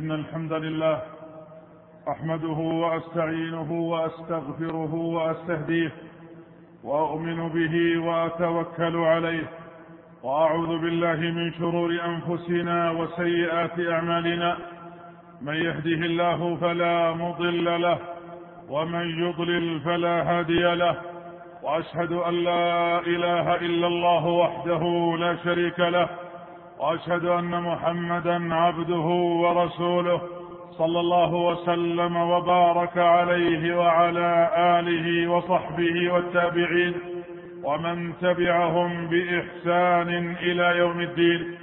إن الحمد لله أحمده وأستعينه وأستغفره وأستهديه وأؤمن به وأتوكل عليه وأعوذ بالله من شرور أنفسنا وسيئات أعمالنا من يهده الله فلا مضل له ومن يضلل فلا هادي له وأشهد أن لا إله إلا الله وحده لا شريك له وأشهد أن محمدا عبده ورسوله صلى الله وسلم وبارك عليه وعلى آله وصحبه والتابعين ومن تبعهم بإحسان إلى يوم الدين.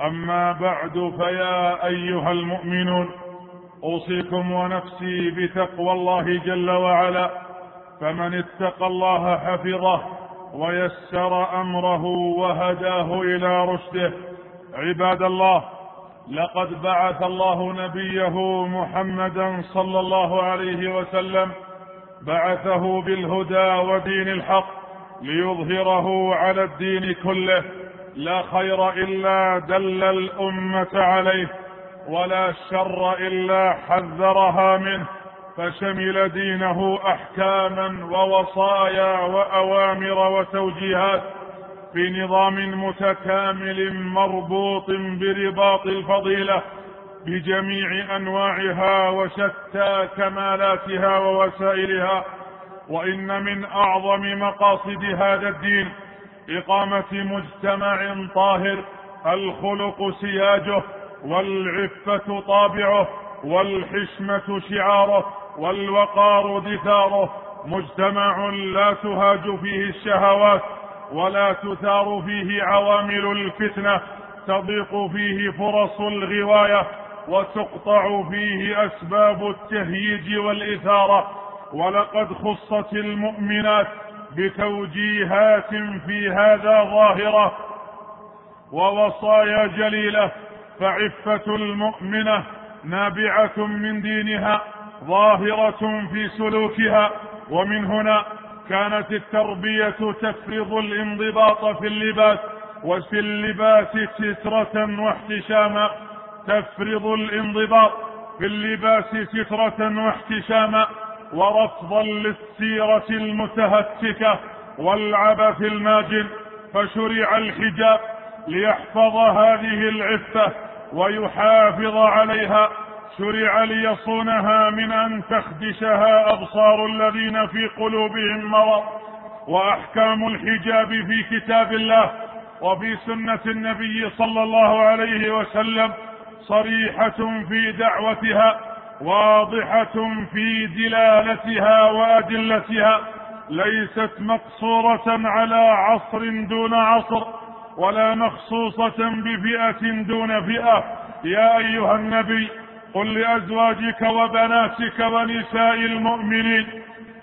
أما بعد فيا أيها المؤمنون أوصيكم ونفسي بتقوى الله جل وعلا. فمن اتقى الله حفظه ويسر أمره وهداه إلى رشده عباد الله لقد بعث الله نبيه محمدا صلى الله عليه وسلم بعثه بالهدى ودين الحق ليظهره على الدين كله. لا خير إلا دل الأمة عليه ولا شر إلا حذرها منه. فشمل دينه احكاما ووصايا وأوامر وتوجيهات في نظام متكامل مربوط برباط الفضيلة بجميع أنواعها وشتى كمالاتها ووسائلها وإن من أعظم مقاصد هذا الدين إقامة مجتمع طاهر الخلق سياجه والعفة طابعه والحشمة شعاره والوقار دثاره. مجتمع لا تهاج فيه الشهوات ولا تثار فيه عوامل الفتنة تضيق فيه فرص الغواية وتقطع فيه أسباب التهييج والإثارة. ولقد خصت المؤمنات بتوجيهات في هذا ظاهرة ووصايا جليلة. فعفة المؤمنة نابعة من دينها ظاهرة في سلوكها. ومن هنا كانت التربية تفرض الانضباط في اللباس وفي اللباس سترة واحتشاما تفرض الانضباط في اللباس سترة واحتشاما ورفضا للسيرة المتهتكة. والعبث الماجن فشرع الحجاب ليحفظ هذه العفة ويحافظ عليها. شرع ليصونها من أن تخدشها أبصار الذين في قلوبهم مرض وأحكام الحجاب في كتاب الله وفي سنة النبي صلى الله عليه وسلم صريحة في دعوتها واضحة في دلالتها وأدلتها ليست مقصورة على عصر دون عصر ولا مخصوصة بفئة دون فئة. يا أيها النبي قل لأزواجك وبناتك ونساء المؤمنين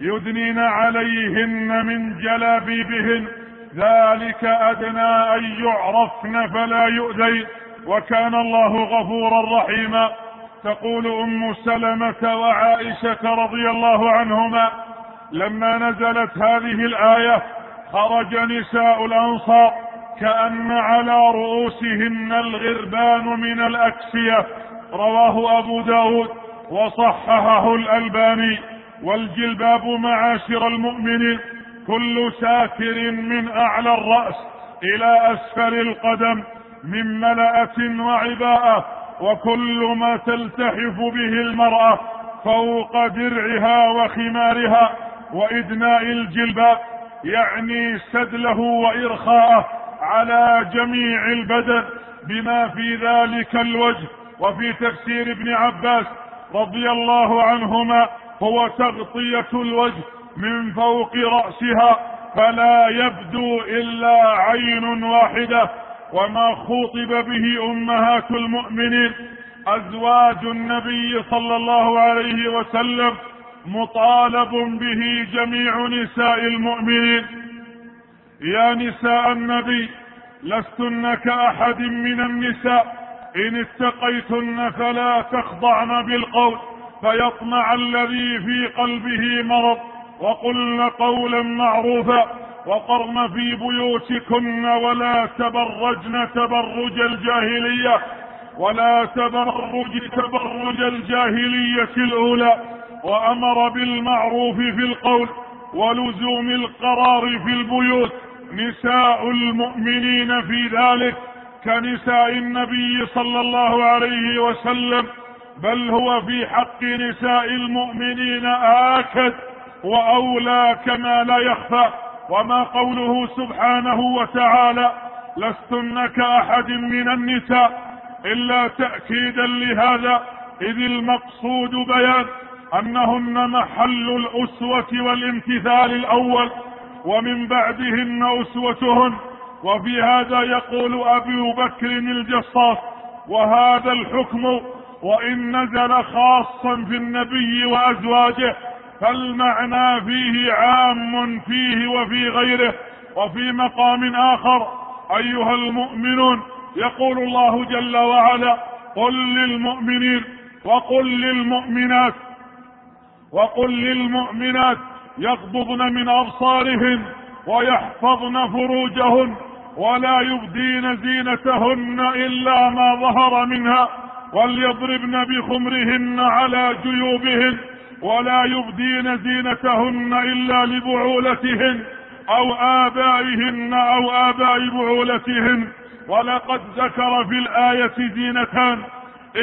يدنين عليهن من جلابيبهن ذلك أدنى أن يعرفن فلا يؤذين وكان الله غفورا رحيما تقول أم سلمة وعائشة رضي الله عنهما لما نزلت هذه الآية خرج نساء الأنصار كأن على رؤوسهن الغربان من الأكسية رواه أبو داود وصححه الألباني والجلباب معاشر المؤمنين كل ساتر من أعلى الرأس إلى أسفل القدم من ملأة وعباءة وكل ما تلتحف به المرأة فوق درعها وخمارها وإدناء الجلباب يعني سدله وإرخاءه على جميع البدن بما في ذلك الوجه وفي تفسير ابن عباس رضي الله عنهما هو تغطية الوجه من فوق رأسها فلا يبدو إلا عين واحدة وما خوطب به أمهات المؤمنين أزواج النبي صلى الله عليه وسلم مطالب به جميع نساء المؤمنين. يا نساء النبي لستن كأحد من النساء إن اتقيتن فلا تخضعن بالقول فيطمع الذي في قلبه مرض وقلن قولا معروفا وقرن في بيوتكن ولا تبرجن تبرج الجاهلية ولا تبرج تبرج الجاهلية الأولى وأمر بالمعروف في القول ولزوم القرار في البيوت. نساء المؤمنين في ذلك كنساء النبي صلى الله عليه وسلم بل هو في حق نساء المؤمنين آكد وأولى كما لا يخفى. وما قوله سبحانه وتعالى لستن كأحد من النساء إلا تأكيدا لهذا إذ المقصود بيان أنهن محل الأسوة والامتثال الأول ومن بعدهن أسوتهن. وفي هذا يقول أبي بكر الجصاص وهذا الحكم وإن نزل خاصا في النبي وأزواجه فالمعنى فيه عام فيه وفي غيره وفي مقام آخر. أيها المؤمنون يقول الله جل وعلا قل للمؤمنين وقل للمؤمنات وقل للمؤمنات يغضضن من أبصارهن ويحفظن فروجهن. ولا يبدين زينتهن إلا ما ظهر منها وليضربن بخمرهن على جيوبهن ولا يبدين زينتهن إلا لبعولتهن أو آبائهن أو آباء بعولتهن. ولقد ذكر في الآية زينتان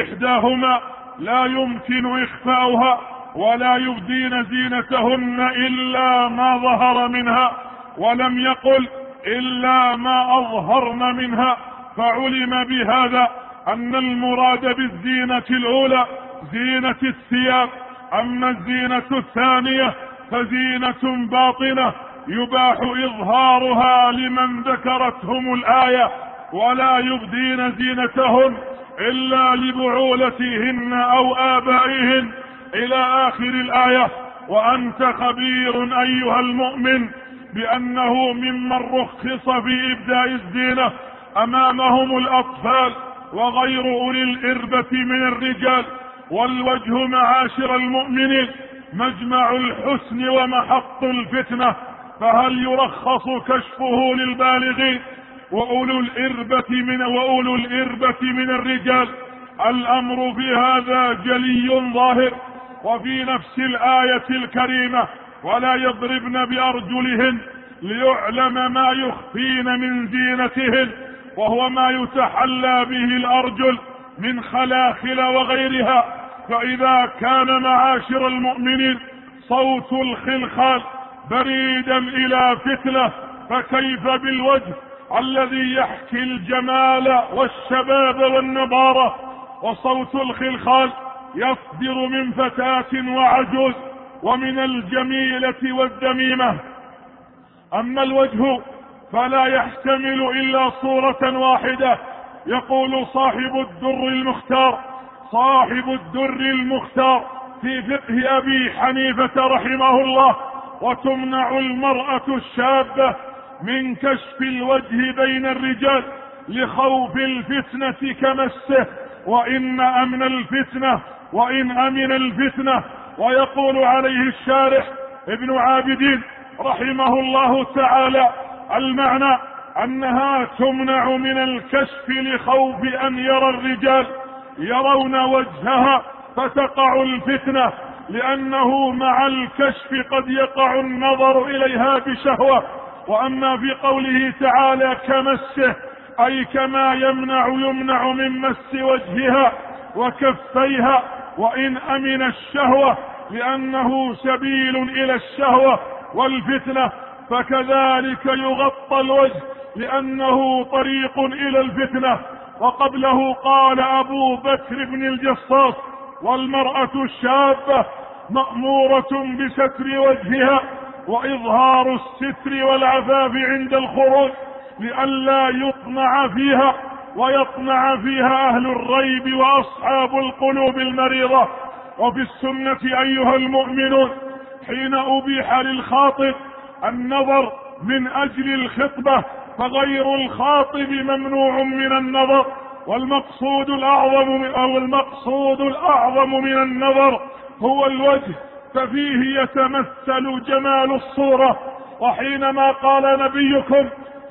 إحداهما لا يمكن إخفاؤها ولا يبدين زينتهن إلا ما ظهر منها ولم يقل إلا ما أظهرن منها فعلم بهذا أن المراد بالزينة الأولى زينة الثياب أما الزينة الثانية فزينة باطنة يباح إظهارها لمن ذكرتهم الآية ولا يبدين زينتهن إلا لبعولتهن أو آبائهن. إلى آخر الآية وأنت خبير أيها المؤمن بأنه ممن رخص في إبداء الزينة أمامهم الأطفال وغير أولي الإربة من الرجال والوجه معاشر المؤمنين مجمع الحسن ومحط الفتنة فهل يرخص كشفه للبالغين وأولو الإربة من وأولو الإربة من الرجال؟ الأمر في هذا جلي ظاهر وفي نفس الآية الكريمة ولا يضربن بأرجلهن ليعلم ما يخفين من زينتهن وهو ما يتحلى به الأرجل من خلاخل وغيرها. فإذا كان معاشر المؤمنين صوت الخلخال بريدا إلى فتلة فكيف بالوجه الذي يحكي الجمال والشباب والنضارة وصوت الخلخال يصدر من فتاة وعجوز ومن الجميلة والدميمة. أما الوجه فلا يحتمل إلا صورة واحدة. يقول صاحب الدر المختار صاحب الدر المختار في فقه أبي حنيفة رحمه الله. وتمنع المرأة الشابة من كشف الوجه بين الرجال لخوف الفتنة كمسه. وإن أمن الفتنة وإن أمن الفتنة ويقول عليه الشارح ابن عابدين رحمه الله تعالى المعنى أنها تمنع من الكشف لخوف أن يرى الرجال يرون وجهها فتقع الفتنة لأنه مع الكشف قد يقع النظر إليها بشهوة. وأما في قوله تعالى كمسه أي كما يمنع يمنع من مس وجهها وكفيها وإن أمن الشهوة لأنه سبيل إلى الشهوة والفتنة فكذلك يغطى الوجه لأنه طريق إلى الفتنة. وقبله قال أبو بكر بن الجصاص والمرأة الشابة مأمورة بستر وجهها وإظهار الستر والعفاف عند الخروج لئلا يطمع فيها ويطمع فيها أهل الريب وأصحاب القلوب المريضة. وفي السنة أيها المؤمنون حين أبيح للخاطب النظر من أجل الخطبة فغير الخاطب ممنوع من النظر والمقصود الأعظم أو المقصود الأعظم من النظر هو الوجه ففيه يتمثل جمال الصورة. وحينما قال نبيكم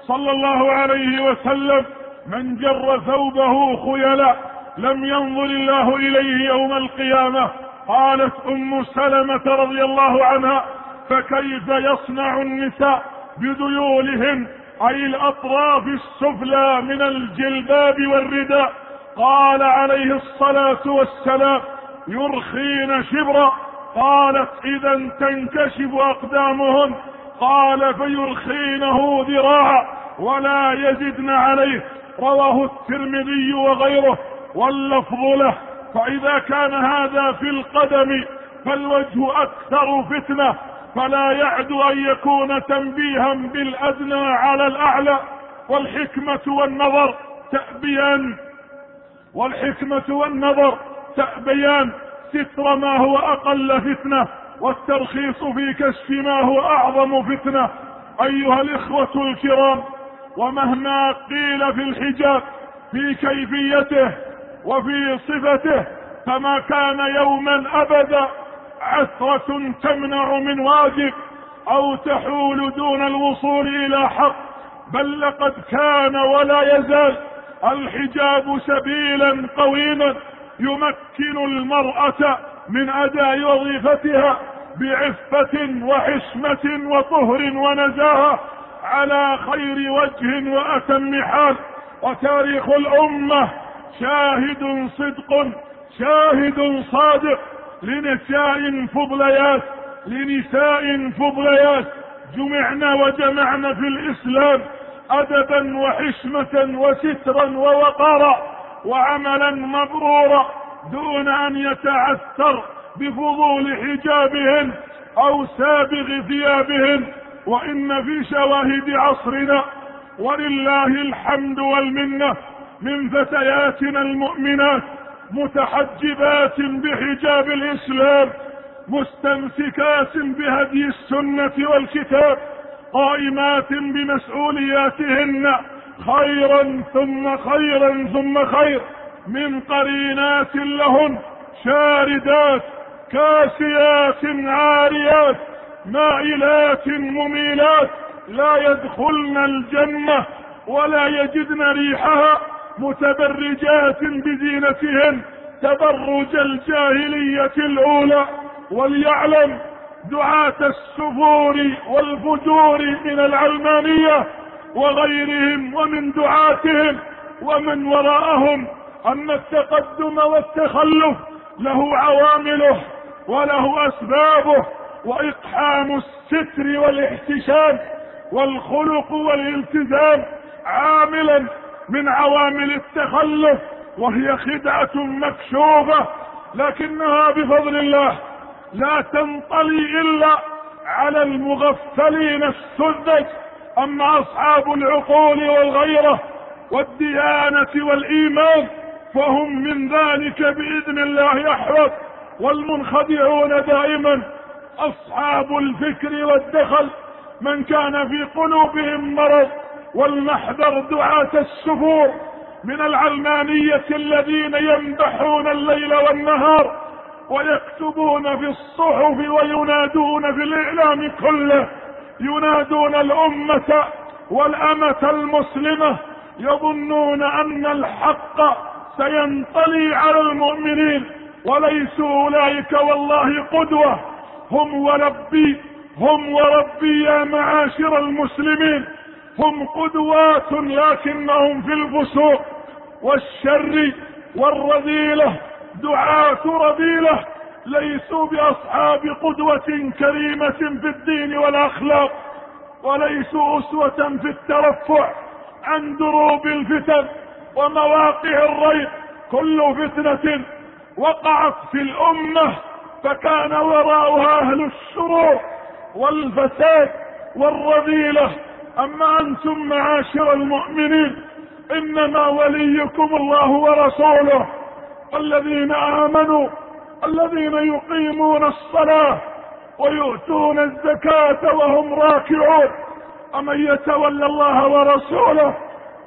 صلى الله عليه وسلم من جر ثوبه خيلا لم ينظر الله إليه يوم القيامة. قالت أم سلمة رضي الله عنها فكيف يصنع النساء بذيولهن أي الأطراف السفلى من الجلباب والرداء. قال عليه الصلاة والسلام يرخين شبرا. قالت إذا تنكشف أقدامهن. قال فيرخينه ذراعا ولا يزدن عليه. رواه الترمذي وغيره واللفظ له فإذا كان هذا في القدم فالوجه أكثر فتنة فلا يعد أن يكون تنبيها بالأدنى على الأعلى والحكمة والنظر تأبيان والحكمة والنظر تأبيان ستر ما هو أقل فتنة والترخيص في كشف ما هو أعظم فتنة. أيها الإخوة الكرام ومهما قيل في الحجاب في كيفيته وفي صفته فما كان يوما أبدا عثرة تمنع من واجب أو تحول دون الوصول إلى حق بل لقد كان ولا يزال الحجاب سبيلا قويما يمكن المرأة من أداء وظيفتها بعفة وحشمة وطهر ونزاهة. على خير وجه وأتم حال وتاريخ الأمة شاهد صدق شاهد صادق لنساء فضليات لنساء فضليات جمعنا وجمعنا في الإسلام ادبا وحشمة وسترا ووقارا وعملا مبرورا دون أن يتعثر بفضول حجابهن أو سابغ ثيابهن. وإن في شواهد عصرنا ولله الحمد والمنة من فتياتنا المؤمنات متحجبات بحجاب الإسلام مستمسكات بهدي السنة والكتاب قائمات بمسؤولياتهن خيرا ثم خيرا ثم خير من قرينات لهن شاردات كاسيات عاريات. مائلات مميلات لا يدخلن الجنة ولا يجدن ريحها متبرجات بزينتهن تبرج الجاهلية الأولى وليعلم دعاة السفور والفجور من العلمانية وغيرهم ومن دعاتهم ومن وراءهم أن التقدم والتخلف له عوامله وله أسبابه وإقحام الستر والاحتشام والخلق والالتزام عاملا من عوامل التخلف وهي خدعة مكشوفة لكنها بفضل الله لا تنطلي إلا على المغفلين السذج. أما أصحاب العقول والغيرة والديانة والإيمان فهم من ذلك بإذن الله يحرص والمنخدعون دائما أصحاب الفكر والدخل من كان في قلوبهم مرض ولنحذر دعاة السفور من العلمانية الذين يمدحون الليل والنهار ويكتبون في الصحف وينادون في الإعلام كله. ينادون الأمة والأمة المسلمة يظنون أن الحق سينطلي على المؤمنين وليسوا أولئك والله قدوة. هم وربي هم وربي يا معاشر المسلمين. هم قدوات لكنهم في الفسوق والشر والرذيلة دعاة رذيلة ليسوا بأصحاب قدوة كريمة في الدين والأخلاق وليسوا أسوة في الترفع عن دروب الفتن ومواقع الريب. كل فتنة وقعت في الأمة فكان وراءها أهل الشرور والفساد والرذيلة. أما أنتم معاشر المؤمنين إنما وليكم الله ورسوله. الذين آمنوا الذين يقيمون الصلاة ويؤتون الزكاة وهم راكعون. أمن يتولى الله ورسوله؟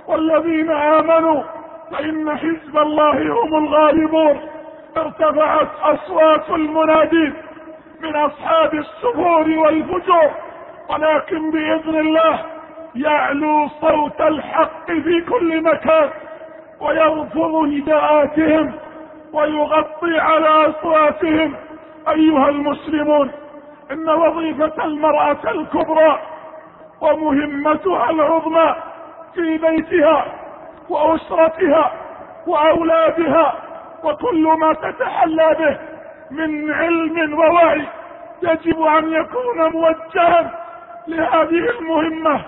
والذين آمنوا فإن حزب الله هم الغالبون. ارتفعت أصوات المنادين من أصحاب السفور والفجور ولكن بإذن الله يعلو صوت الحق في كل مكان ويرفض نداءاتهم ويغطي على أصواتهم. أيها المسلمون إن وظيفة المرأة الكبرى ومهمتها العظمى في بيتها وأسرتها وأولادها وكل ما تتحلى به من علم ووعي يجب أن يكون موجها لهذه المهمة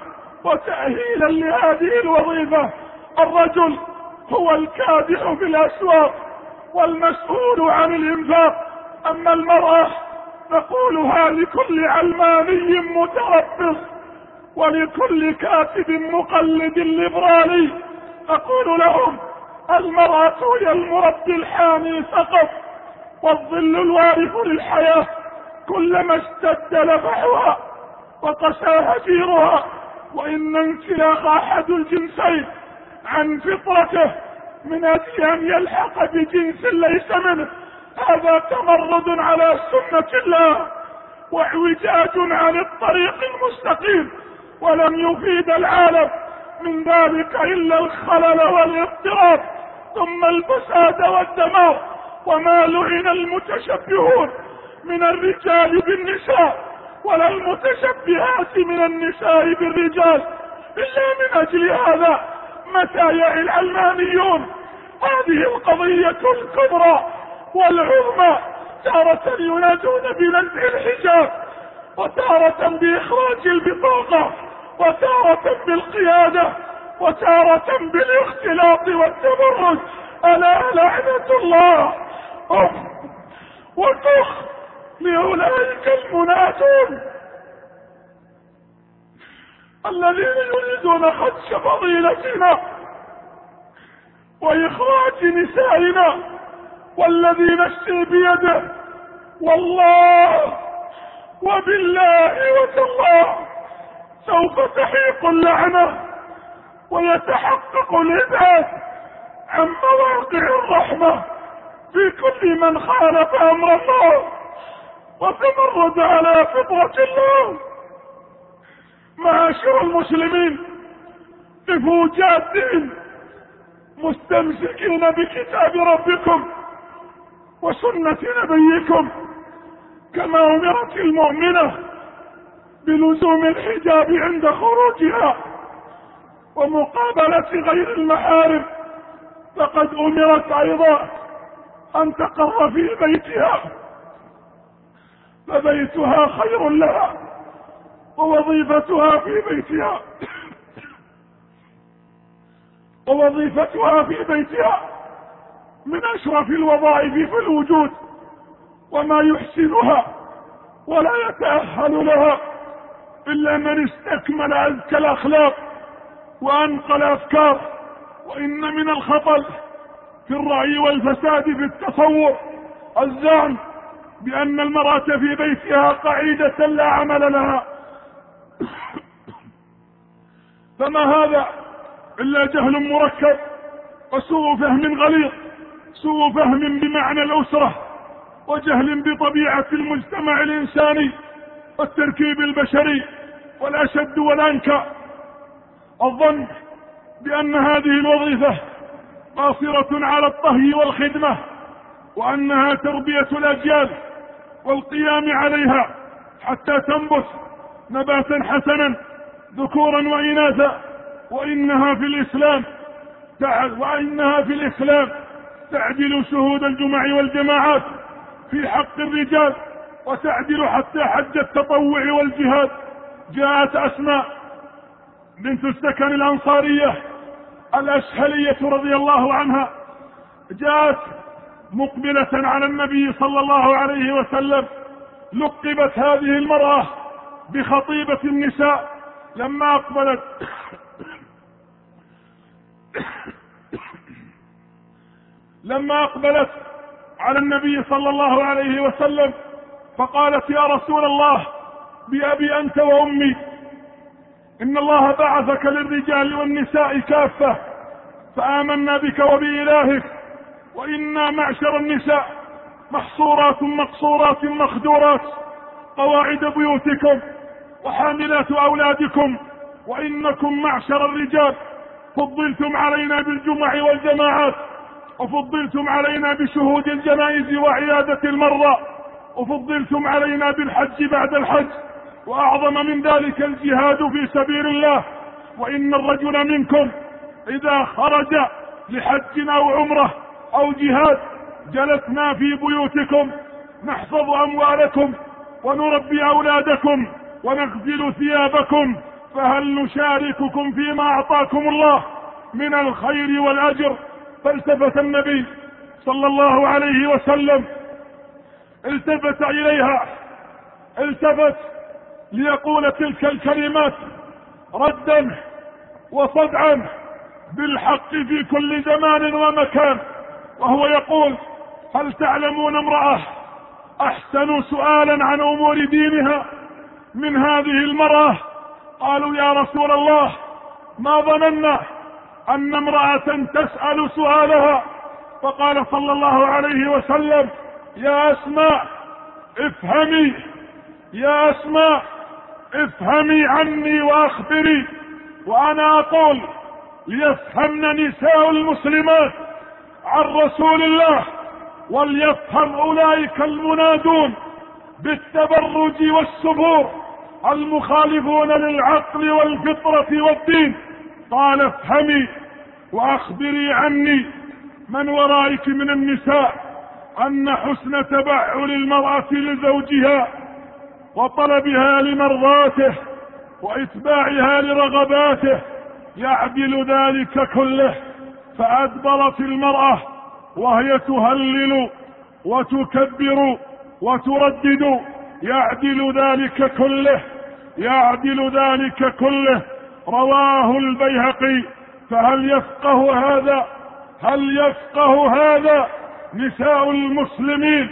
وتأهيلا لهذه الوظيفة. الرجل هو الكادح في الأسواق والمسؤول عن الإنفاق. أما المرأة نقولها لكل علماني متربص ولكل كاتب مقلد ليبرالي. أقول لهم المرأة هي المربي الحامي فقط والظل الوارث للحياة كلما اشتد لفحها وقسى هجيرها وإن انسلاخ أحد الجنسين عن فطرته من أجل أن يلحق بجنس ليس منه هذا تمرد على سنة الله واعوجاج عن الطريق المستقيم ولن يفيد العالم من ذلك إلا الخلل والاضطراب ثم الفساد والدمار وما لعن المتشبهون من الرجال بالنساء ولا المتشبهات من النساء بالرجال إلا من أجل هذا متى يعي العلمانيون هذه القضية الكبرى والعظمى تارة ينادون بنزع الحجاب وتارة بإخراج البطاقة وتارة بالقيادة وتارة بالاختلاط والتبرج. ألا لعنة الله؟ أف وكخ لأولئك المنادون الذين يريدون خدش فضيلتنا وإخراج نسائنا والذي نفسي بيده. والله وبالله وتالله سوف تحيق اللعنة. ويتحقق الإبعاد عن مواقع الرحمة في كل من خالف أمر الله وتمرد على فطرة الله. معاشر المسلمين قفوا جادين مستمسكين بكتاب ربكم وسنة نبيكم كما أمرت المؤمنة بلزوم الحجاب عند خروجها. ومقابلة غير المحارم. فقد أمرت أيضا أن تقر في بيتها. فبيتها خير لها ووظيفتها في بيتها. ووظيفتها في بيتها من أشرف الوظائف في الوجود وما يحسنها ولا يتأهل لها إلا من استكمل ازكى الأخلاق. وانقى الافكار وإن من الخطل في الرأي والفساد في التصور الزعم بأن المرأة في بيتها قعيدة لا عمل لها. فما هذا إلا جهل مركب وسوء فهم غليظ سوء فهم بمعنى الأسرة وجهل بطبيعة المجتمع الإنساني والتركيب البشري والأشد والأنكى. الظن بأن هذه الوظيفة قاصرة على الطهي والخدمة وأنها تربية الأجيال والقيام عليها حتى تنبت نباتا حسنا ذكورا وإناثا وإنها في الإسلام وإنها في الإسلام تعدل شهود الجمع والجماعات في حق الرجال وتعدل حتى حج التطوع والجهاد. جاءت أسماء بنت السكن الأنصارية الأشهلية رضي الله عنها جاءت مقبلة على النبي صلى الله عليه وسلم لقبت هذه المرأة بخطيبة النساء لما أقبلت. لما أقبلت على النبي صلى الله عليه وسلم فقالت يا رسول الله بأبي أنت وأمي إن الله بعثك للرجال والنساء كافة فآمنا بك وبإلهك وإنا معشر النساء محصورات مقصورات مخدورات قواعد بيوتكم وحاملات أولادكم وإنكم معشر الرجال. فضلتم علينا بالجمع والجماعات وفضلتم علينا بشهود الجنائز وعيادة المرضى وفضلتم علينا بالحج بعد الحج. وأعظم من ذلك الجهاد في سبيل الله. وإن الرجل منكم إذا خرج لحج أو عمره أو جهاد جلسنا في بيوتكم نحفظ أموالكم ونربي أولادكم ونغسل ثيابكم فهل نشارككم فيما أعطاكم الله من الخير والأجر؟ فالتفت النبي صلى الله عليه وسلم التفت إليها التفت ليقول تلك الكلمات ردا وصدعا بالحق في كل زمان ومكان وهو يقول هل تعلمون امرأة احسنوا سؤالا عن أمور دينها من هذه المرأة؟ قالوا يا رسول الله ما ظننا أن امرأة تسأل سؤالها. فقال صلى الله عليه وسلم يا أسماء افهمي يا أسماء. افهمي عني وأخبري وأنا أقول ليفهمن نساء المسلمات عن رسول الله وليفهم أولئك المنادون بالتبرج والسفور المخالفون للعقل والفطرة والدين. قال افهمي وأخبري عني من ورائك من النساء أن حسن تبعل المرأة لزوجها وطلبها لمرضاته وإتباعها لرغباته يعدل ذلك كله فأدبرت المرأة وهي تهلل وتكبر وتردد يعدل ذلك كله يعدل ذلك كله رواه البيهقي فهل يفقه هذا هل يفقه هذا نساء المسلمين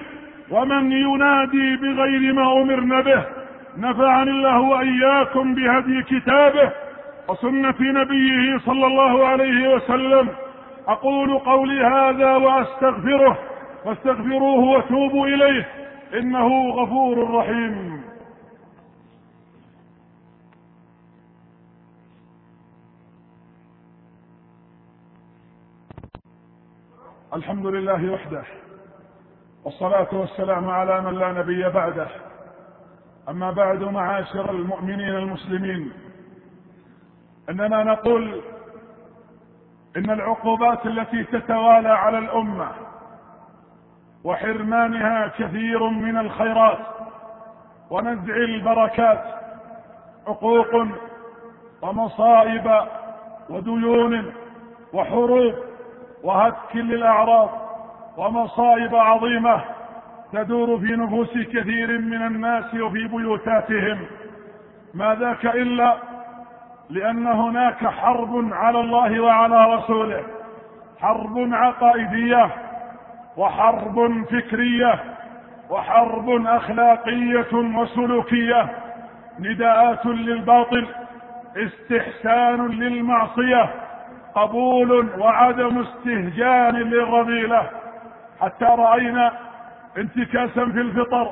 ومن ينادي بغير ما أمرنا به نفعني الله وإياكم بهدي كتابه وسنة نبيه صلى الله عليه وسلم. أقول قولي هذا وأستغفره فاستغفروه وتوبوا إليه إنه غفور رحيم. الحمد لله وحده. والصلاة والسلام على من لا نبي بعده. أما بعد معاشر المؤمنين المسلمين إننا نقول إن العقوبات التي تتوالى على الأمة وحرمانها كثير من الخيرات ونزع البركات عقوق ومصائب وديون وحروب وهتك للأعراض ومصائب عظيمة تدور في نفوس كثير من الناس وفي بيوتاتهم. ما ذاك إلا لأن هناك حرب على الله وعلى رسوله. حرب عقائدية وحرب فكرية وحرب أخلاقية وسلوكية. نداءات للباطل استحسان للمعصية قبول وعدم استهجان للرذيلة. حتى رأينا انتكاسا في الفطر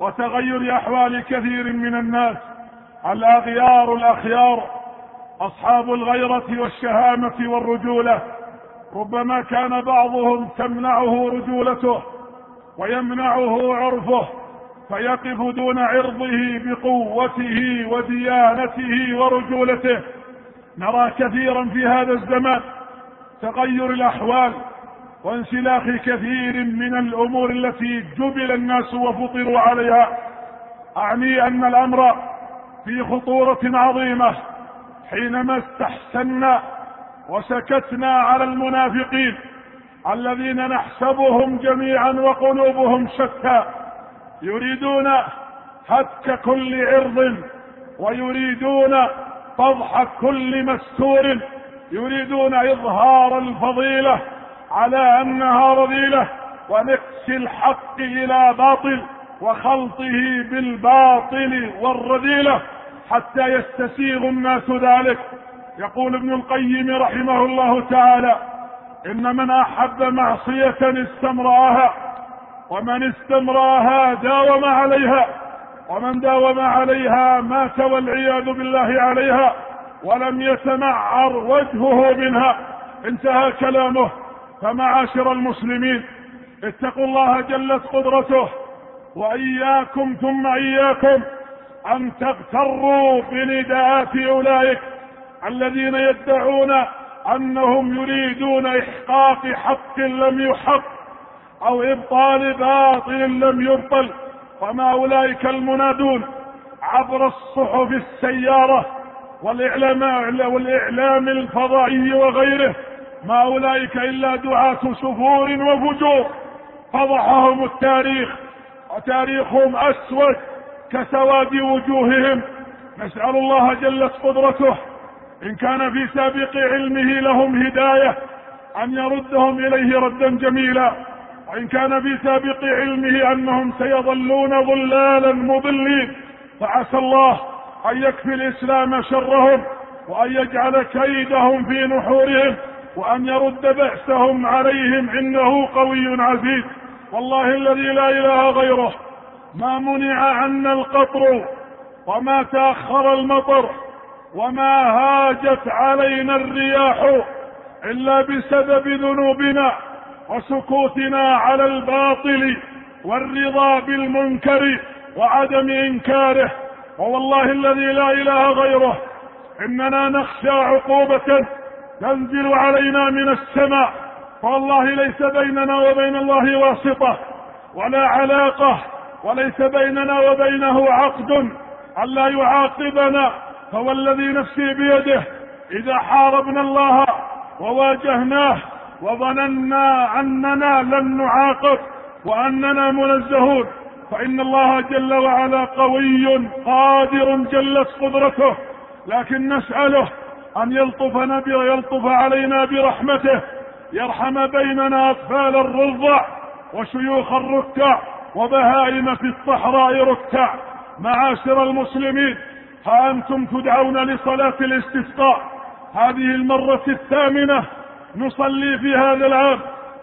وتغير أحوال كثير من الناس. الأغيار الأخيار أصحاب الغيرة والشهامة والرجولة. ربما كان بعضهم تمنعه رجولته ويمنعه عرفه فيقف دون عرضه بقوته وديانته ورجولته. نرى كثيرا في هذا الزمان تغير الأحوال وانسلاخ كثير من الأمور التي جبل الناس وفطروا عليها. أعني أن الأمر في خطورة عظيمة. حينما استحسنا وسكتنا على المنافقين الذين نحسبهم جميعا وقلوبهم شتى يريدون هتك كل عرض ويريدون فضح كل مستور يريدون إظهار الفضيلة على أنها رذيلة ونكس الحق إلى باطل وخلطه بالباطل والرذيلة حتى يستسيغ الناس ذلك. يقول ابن القيم رحمه الله تعالى إن من أحب معصية استمرأها ومن استمرأها داوم عليها ومن داوم عليها مات والعياذ بالله عليها ولم يتمعر وجهه منها. انتهى كلامه. فمعاشر المسلمين اتقوا الله جلت قدرته وإياكم ثم إياكم أن تغتروا بنداءات أولئك الذين يدعون أنهم يريدون إحقاق حق لم يحق أو إبطال باطل لم يبطل وما أولئك المنادون عبر الصحف السيارة والإعلام والإعلام الفضائي وغيره. ما أولئك إلا دعاة سفور وفجور. فضحهم التاريخ وتاريخهم أسود كسواد وجوههم. نسأل الله جلت قدرته. إن كان في سابق علمه لهم هداية أن يردهم إليه ردا جميلا. وإن كان في سابق علمه أنهم سيظلون ضلالا مضلين. فعسى الله أن يكفي الإسلام شرهم وأن يجعل كيدهم في نحورهم. وأن يرد بأسهم عليهم إنه قوي عزيز. والله الذي لا إله غيره. ما منع عنا القطر وما تأخر المطر وما هاجت علينا الرياح إلا بسبب ذنوبنا وسكوتنا على الباطل والرضا بالمنكر وعدم إنكاره. ووالله الذي لا إله غيره. إننا نخشى عقوبة تنزل علينا من السماء فوالله ليس بيننا وبين الله واسطة ولا علاقة وليس بيننا وبينه عقد. ألا يعاقبنا فهو الذي نفسي بيده. إذا حاربنا الله وواجهناه وظننا أننا لن نعاقب وأننا منزهون فإن الله جل وعلا قوي قادر جلت قدرته لكن نسأله أن يلطفنا يلطف علينا برحمته. يرحم بيننا أطفال الرضع وشيوخ الركع وبهائم في الصحراء ركع. معاشر المسلمين ها أنتم تدعون لصلاة الاستسقاء؟ هذه المرة الثامنة نصلي في هذا العام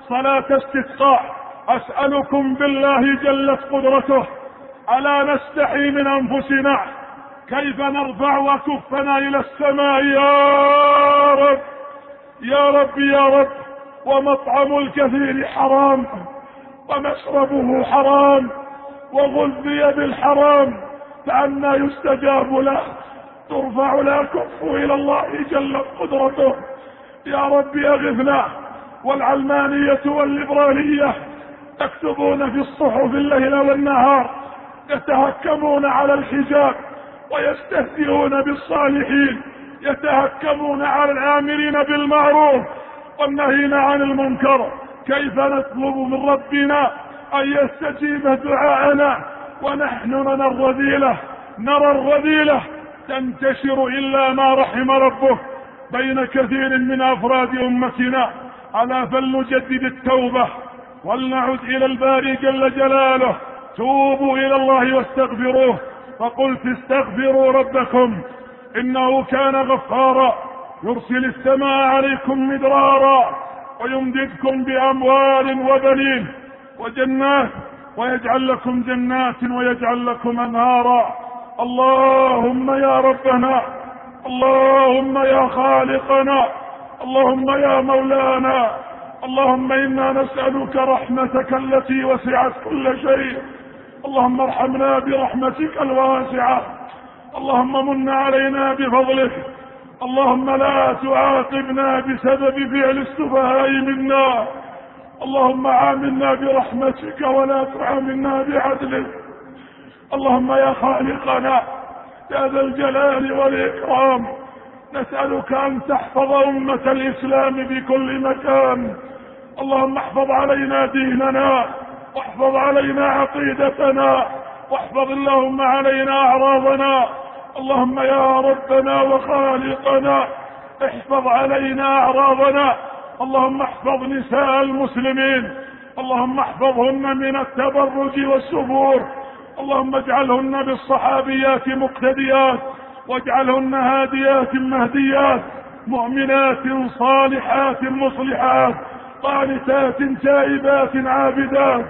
صلاة استسقاء. أسألكم بالله جلت قدرته. ألا نستحي من أنفسنا؟ كيف نرفع وكفنا إلى السماء يا رب؟ يا رب يا رب ومطعم الكثير حرام ومشربه حرام وغذي بالحرام فأنا يستجاب له ترفع لا كف إلى الله جل قدرته. يا رب أغثنا والعلمانية والليبرالية يكتبون في الصحف الليل والنهار يتهكمون على الحجاب ويستهزئون بالصالحين يتهكمون على الآمرين بالمعروف والنهين عن المنكر. كيف نطلب من ربنا أن يستجيب دعاءنا؟ ونحن نرى الرذيلة. نرى الرذيلة تنتشر إلا ما رحم ربه. بين كثير من أفراد أمتنا ألا فلنجدد التوبة ولنعد إلى الباري جل جلاله. توبوا إلى الله واستغفروه. فقلت استغفروا ربكم إنه كان غفارا يرسل السماء عليكم مدرارا ويمددكم بأموال وبنين وجنات ويجعل لكم جنات ويجعل لكم أنهارا اللهم يا ربنا اللهم يا خالقنا اللهم يا مولانا اللهم إنا نسألك رحمتك التي وسعت كل شيء اللهم ارحمنا برحمتك الواسعة. اللهم من علينا بفضلك. اللهم لا تعاقبنا بسبب فعل السفهاء منا. اللهم عاملنا برحمتك ولا تعاملنا بعدلك. اللهم يا خالقنا يا ذا الجلال والإكرام نسألك أن تحفظ أمة الإسلام بكل مكان. اللهم احفظ علينا ديننا. واحفظ علينا عقيدتنا واحفظ اللهم علينا أعراضنا. اللهم يا ربنا وخالقنا احفظ علينا أعراضنا. اللهم احفظ نساء المسلمين. اللهم احفظهن من التبرج والسفور. اللهم اجعلهن بالصحابيات مقتديات واجعلهن هاديات مهديات مؤمنات صالحات مصلحات قانتات تائبات عابدات.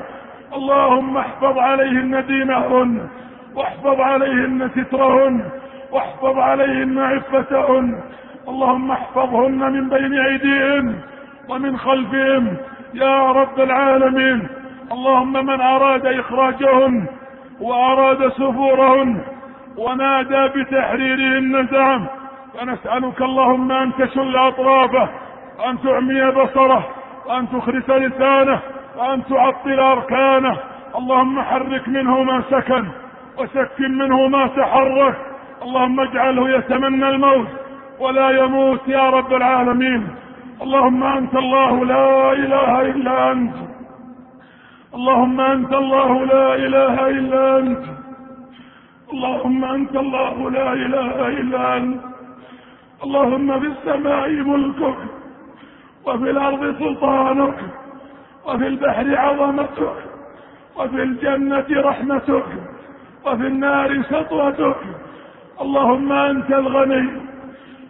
اللهم احفظ عليهن دينهن واحفظ عليهن سترهن واحفظ عليهن عفتهن. اللهم احفظهن من بين ايديهن ومن خلفهم يا رب العالمين. اللهم من أراد إخراجهن وأراد سفورهن ونادى بتحريرهن زعم فنسألك اللهم أن تشل أطرافه وان تعمي بصره وان تخرس لسانه وأن تعطل أركانه. اللهم حرك منه ما سكن وسكن منه ما تحرك. اللهم اجعله يتمنى الموت ولا يموت يا رب العالمين. اللهم أنت الله لا إله إلا أنت. اللهم أنت الله لا إله إلا أنت. اللهم أنت الله لا إله إلا أنت. اللهم في السماء ملكك وفي الأرض سلطانك. وفي البحر عظمتك وفي الجنة رحمتك وفي النار سطوتك. اللهم أنت الغني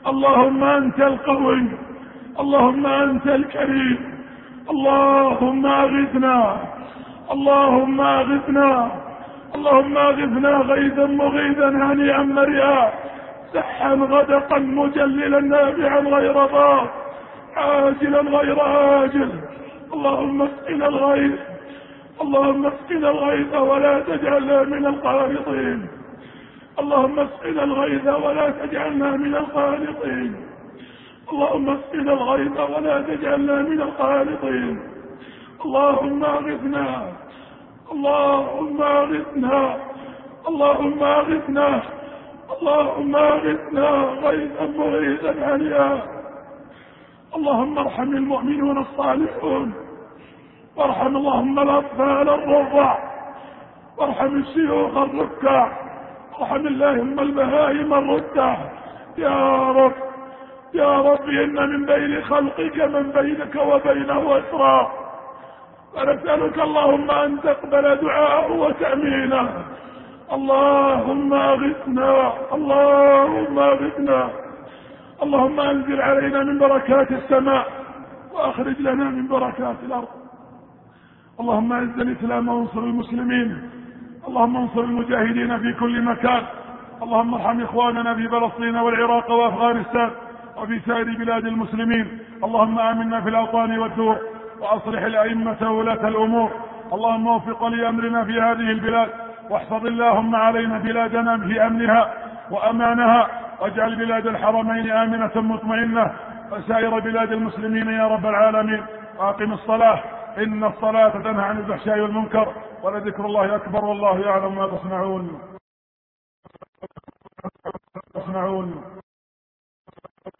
اللهم أنت القوي اللهم أنت الكريم. اللهم أغثنا اللهم أغثنا اللهم أغثنا غيثا مغيثا هنيئا مريا سحا غدقا مجللا نافعا غير ضار عاجلا غير آجل. اللهم اسقنا الغيث. اللهم اسقنا الغيث ولا تجعلنا من القانطين. اللهم اسقنا الغيث ولا تجعلنا من القانطين. اللهم اسقنا الغيث ولا تجعلنا من القانطين. اللهم اغثنا. اللهم اغثنا. اللهم اغثنا. اللهم اغثنا غيثا مغيثا عليا اللهم ارحم المؤمنون الصالحون. وارحم اللهم الأطفال الرضع. وارحم الشيوخ الركع. وارحم اللهم البهائم الركع يا رب يا رب إن من بين خلقك من بينك وبينه أسرى. فنسألك اللهم أن تقبل دعاءه وتأمينه. اللهم أغثنا اللهم أغثنا. اللهم أنزل علينا من بركات السماء وأخرج لنا من بركات الأرض. اللهم أعز الإسلام وانصر المسلمين. اللهم انصر المجاهدين في كل مكان. اللهم ارحم إخواننا في فلسطين والعراق وأفغانستان وفي سائر بلاد المسلمين. اللهم آمنا في الأوطان والدور وأصلح الأئمة وولاة الأمور. اللهم وفق لأمرنا في هذه البلاد واحفظ اللهم علينا بلادنا في أمنها وأمانها. واجعل بلاد الحرمين آمنة مطمئنة وسائر بلاد المسلمين يا رب العالمين وأقم الصلاة. إن الصلاة تنهى عن الفحشاء والمنكر ولذكر الله أكبر والله يعلم ما تصنعون. تصنعون.